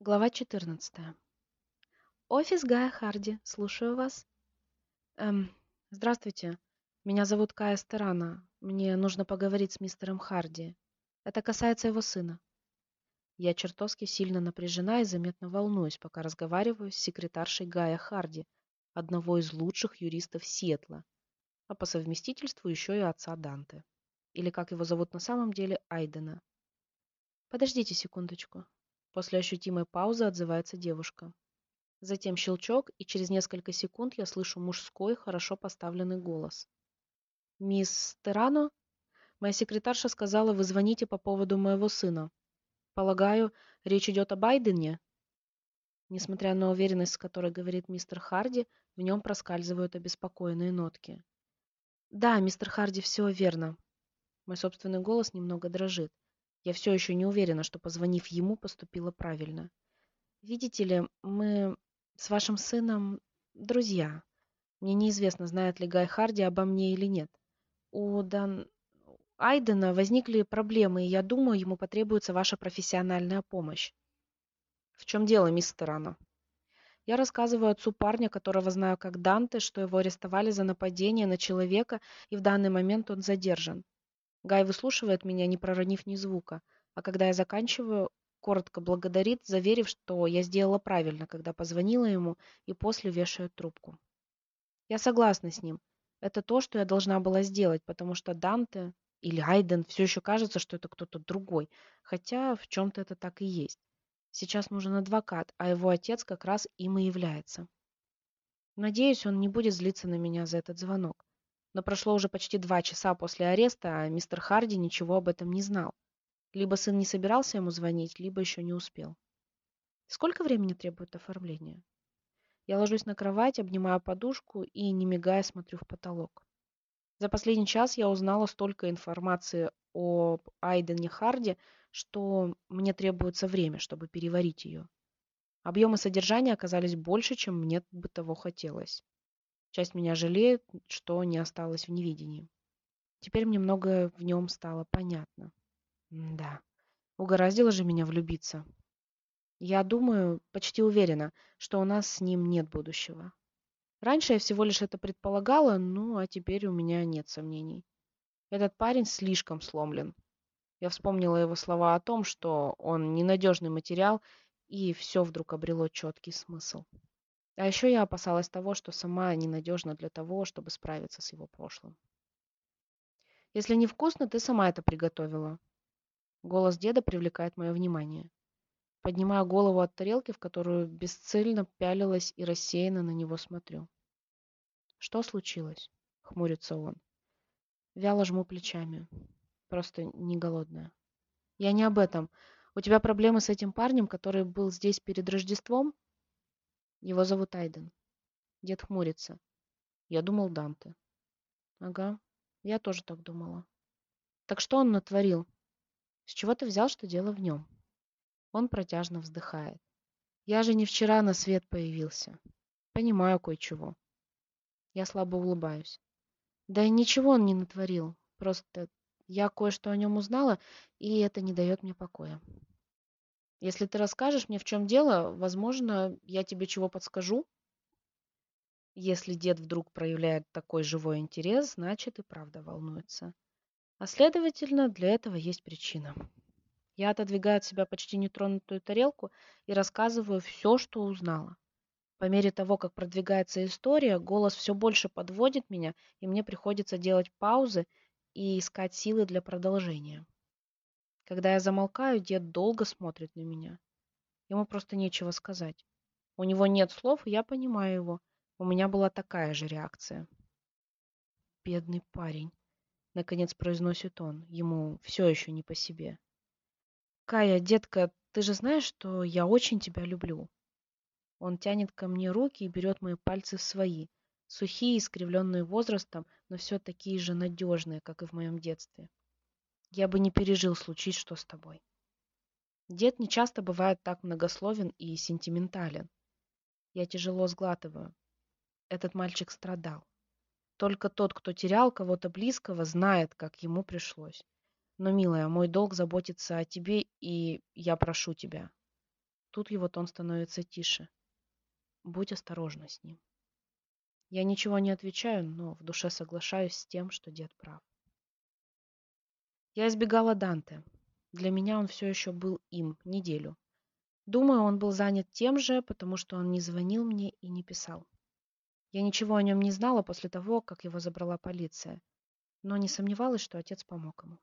Глава 14. Офис Гая Харди. Слушаю вас. Эм, здравствуйте. Меня зовут Кая Стерана. Мне нужно поговорить с мистером Харди. Это касается его сына. Я чертовски сильно напряжена и заметно волнуюсь, пока разговариваю с секретаршей Гая Харди, одного из лучших юристов Сиэтла, а по совместительству еще и отца Данте. Или как его зовут на самом деле, Айдена. Подождите секундочку. После ощутимой паузы отзывается девушка. Затем щелчок, и через несколько секунд я слышу мужской, хорошо поставленный голос. «Мисс Терано? Моя секретарша сказала, вы звоните по поводу моего сына. Полагаю, речь идет об Айдене?» Несмотря на уверенность, с которой говорит мистер Харди, в нем проскальзывают обеспокоенные нотки. «Да, мистер Харди, все верно». Мой собственный голос немного дрожит. Я все еще не уверена, что, позвонив ему, поступила правильно. Видите ли, мы с вашим сыном друзья. Мне неизвестно, знает ли Гай Харди обо мне или нет. У Дан... Айдена возникли проблемы, и я думаю, ему потребуется ваша профессиональная помощь. В чем дело, мистер Анна? Я рассказываю отцу парня, которого знаю как Данте, что его арестовали за нападение на человека, и в данный момент он задержан. Гай выслушивает меня, не проронив ни звука, а когда я заканчиваю, коротко благодарит, заверив, что я сделала правильно, когда позвонила ему, и после вешает трубку. Я согласна с ним. Это то, что я должна была сделать, потому что Данте или Айден все еще кажется, что это кто-то другой, хотя в чем-то это так и есть. Сейчас нужен адвокат, а его отец как раз им и является. Надеюсь, он не будет злиться на меня за этот звонок. Но прошло уже почти два часа после ареста, а мистер Харди ничего об этом не знал. Либо сын не собирался ему звонить, либо еще не успел. Сколько времени требует оформление? Я ложусь на кровать, обнимаю подушку и, не мигая, смотрю в потолок. За последний час я узнала столько информации об Айдене Харди, что мне требуется время, чтобы переварить ее. Объемы содержания оказались больше, чем мне бы того хотелось. Часть меня жалеет, что не осталось в невидении. Теперь мне многое в нем стало понятно. Да, угораздило же меня влюбиться. Я думаю, почти уверена, что у нас с ним нет будущего. Раньше я всего лишь это предполагала, ну а теперь у меня нет сомнений. Этот парень слишком сломлен. Я вспомнила его слова о том, что он ненадежный материал, и все вдруг обрело четкий смысл. А еще я опасалась того, что сама ненадежна для того, чтобы справиться с его прошлым. Если невкусно, ты сама это приготовила. Голос деда привлекает мое внимание. Поднимаю голову от тарелки, в которую бесцельно пялилась и рассеянно на него смотрю. Что случилось? Хмурится он. Вяло жму плечами. Просто не голодная. Я не об этом. У тебя проблемы с этим парнем, который был здесь перед Рождеством? Его зовут Айден. Дед хмурится. Я думал Данте. Ага, я тоже так думала. Так что он натворил? С чего ты взял, что дело в нем? Он протяжно вздыхает. Я же не вчера на свет появился. Понимаю кое-чего. Я слабо улыбаюсь. Да и ничего он не натворил. Просто я кое-что о нем узнала, и это не дает мне покоя. Если ты расскажешь мне, в чем дело, возможно, я тебе чего подскажу. Если дед вдруг проявляет такой живой интерес, значит и правда волнуется. А следовательно, для этого есть причина. Я отодвигаю от себя почти нетронутую тарелку и рассказываю все, что узнала. По мере того, как продвигается история, голос все больше подводит меня, и мне приходится делать паузы и искать силы для продолжения. Когда я замолкаю, дед долго смотрит на меня. Ему просто нечего сказать. У него нет слов, и я понимаю его. У меня была такая же реакция. Бедный парень, наконец произносит он. Ему все еще не по себе. Кая, детка, ты же знаешь, что я очень тебя люблю. Он тянет ко мне руки и берет мои пальцы в свои, сухие, искривленные возрастом, но все такие же надежные, как и в моем детстве. Я бы не пережил случить что с тобой. Дед не часто бывает так многословен и сентиментален. Я тяжело сглатываю. Этот мальчик страдал. Только тот, кто терял кого-то близкого, знает, как ему пришлось. Но, милая, мой долг заботиться о тебе, и я прошу тебя. Тут его тон становится тише. Будь осторожна с ним. Я ничего не отвечаю, но в душе соглашаюсь с тем, что дед прав. Я избегала Данте. Для меня он все еще был им неделю. Думаю, он был занят тем же, потому что он не звонил мне и не писал. Я ничего о нем не знала после того, как его забрала полиция, но не сомневалась, что отец помог ему.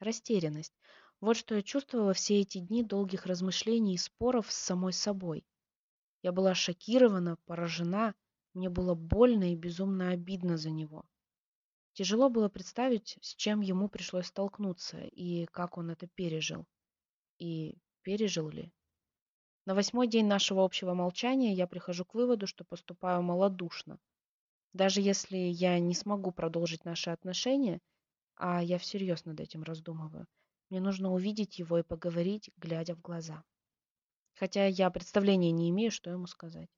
Растерянность. Вот что я чувствовала все эти дни долгих размышлений и споров с самой собой. Я была шокирована, поражена, мне было больно и безумно обидно за него. Тяжело было представить, с чем ему пришлось столкнуться и как он это пережил. И пережил ли? На восьмой день нашего общего молчания я прихожу к выводу, что поступаю малодушно. Даже если я не смогу продолжить наши отношения, а я всерьез над этим раздумываю, мне нужно увидеть его и поговорить, глядя в глаза. Хотя я представления не имею, что ему сказать.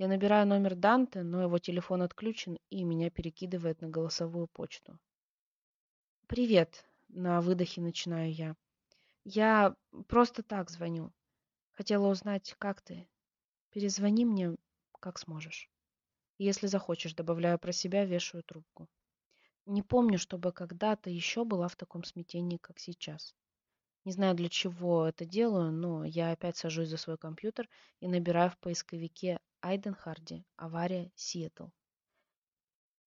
Я набираю номер Данте, но его телефон отключен, и меня перекидывает на голосовую почту. «Привет», — на выдохе начинаю я. «Я просто так звоню. Хотела узнать, как ты. Перезвони мне, как сможешь. Если захочешь, добавляю про себя, вешаю трубку. Не помню, чтобы когда-то еще была в таком смятении, как сейчас. Не знаю, для чего это делаю, но я опять сажусь за свой компьютер и набираю в поисковике Айден Харди «Авария Сиэтл».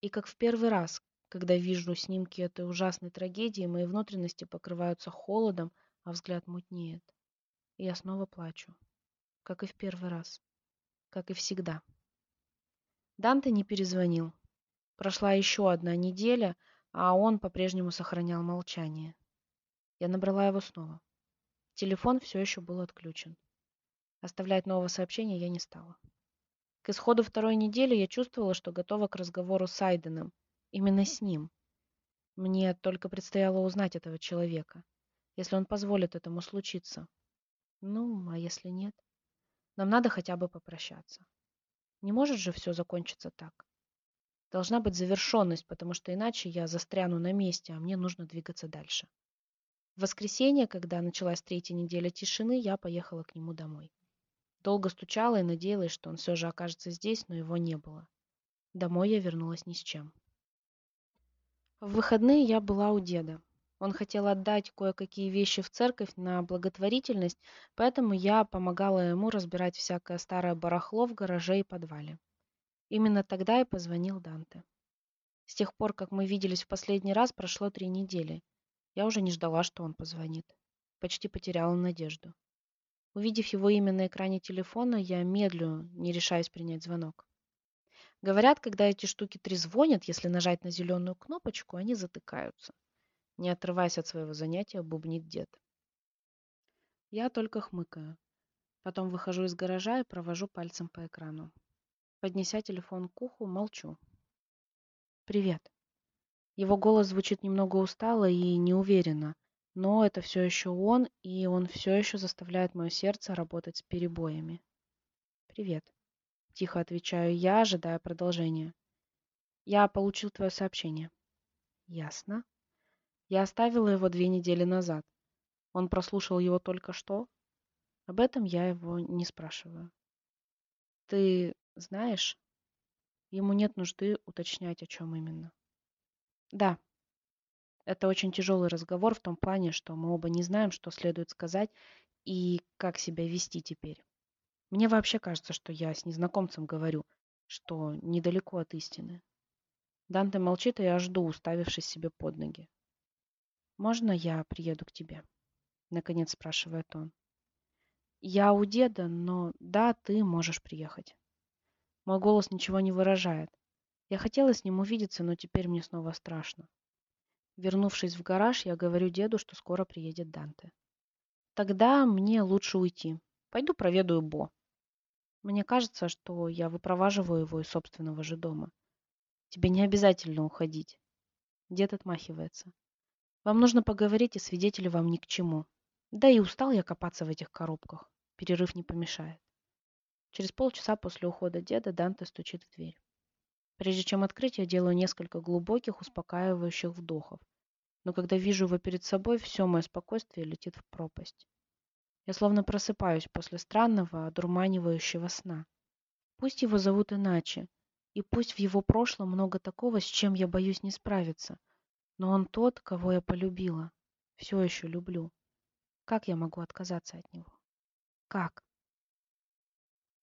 И как в первый раз, когда вижу снимки этой ужасной трагедии, мои внутренности покрываются холодом, а взгляд мутнеет. И я снова плачу. Как и в первый раз. Как и всегда. Данте не перезвонил. Прошла еще одна неделя, а он по-прежнему сохранял молчание. Я набрала его снова. Телефон все еще был отключен. Оставлять нового сообщения я не стала. К исходу второй недели я чувствовала, что готова к разговору с Айденом. Именно с ним. Мне только предстояло узнать этого человека, если он позволит этому случиться. Ну, а если нет? Нам надо хотя бы попрощаться. Не может же все закончиться так. Должна быть завершенность, потому что иначе я застряну на месте, а мне нужно двигаться дальше. В воскресенье, когда началась третья неделя тишины, я поехала к нему домой. Долго стучала и надеялась, что он все же окажется здесь, но его не было. Домой я вернулась ни с чем. В выходные я была у деда. Он хотел отдать кое-какие вещи в церковь на благотворительность, поэтому я помогала ему разбирать всякое старое барахло в гараже и подвале. Именно тогда и позвонил Данте. С тех пор, как мы виделись в последний раз, прошло три недели. Я уже не ждала, что он позвонит. Почти потеряла надежду. Увидев его имя на экране телефона, я медлю, не решаясь принять звонок. Говорят, когда эти штуки трезвонят, если нажать на зеленую кнопочку, они затыкаются. Не отрываясь от своего занятия, бубнит дед. Я только хмыкаю. Потом выхожу из гаража и провожу пальцем по экрану. Поднеся телефон к уху, молчу. «Привет». Его голос звучит немного устало и неуверенно, но это все еще он, и он все еще заставляет мое сердце работать с перебоями. «Привет», — тихо отвечаю я, ожидая продолжения. «Я получил твое сообщение». «Ясно». Я оставила его две недели назад. Он прослушал его только что. Об этом я его не спрашиваю. Ты знаешь, ему нет нужды уточнять, о чем именно. Да, это очень тяжелый разговор в том плане, что мы оба не знаем, что следует сказать и как себя вести теперь. Мне вообще кажется, что я с незнакомцем говорю, что недалеко от истины. Данте молчит, и я жду, уставившись себе под ноги. «Можно я приеду к тебе?» Наконец спрашивает он. «Я у деда, но да, ты можешь приехать». Мой голос ничего не выражает. Я хотела с ним увидеться, но теперь мне снова страшно. Вернувшись в гараж, я говорю деду, что скоро приедет Данте. Тогда мне лучше уйти. Пойду проведаю Бо. Мне кажется, что я выпроваживаю его из собственного же дома. Тебе не обязательно уходить. Дед отмахивается. Вам нужно поговорить, и свидетели вам ни к чему. Да и устал я копаться в этих коробках. Перерыв не помешает. Через полчаса после ухода деда Данте стучит в дверь. Прежде чем открыть, я делаю несколько глубоких, успокаивающих вдохов. Но когда вижу его перед собой, все мое спокойствие летит в пропасть. Я словно просыпаюсь после странного, одурманивающего сна. Пусть его зовут иначе, и пусть в его прошлом много такого, с чем я боюсь не справиться, но он тот, кого я полюбила, все еще люблю. Как я могу отказаться от него? Как?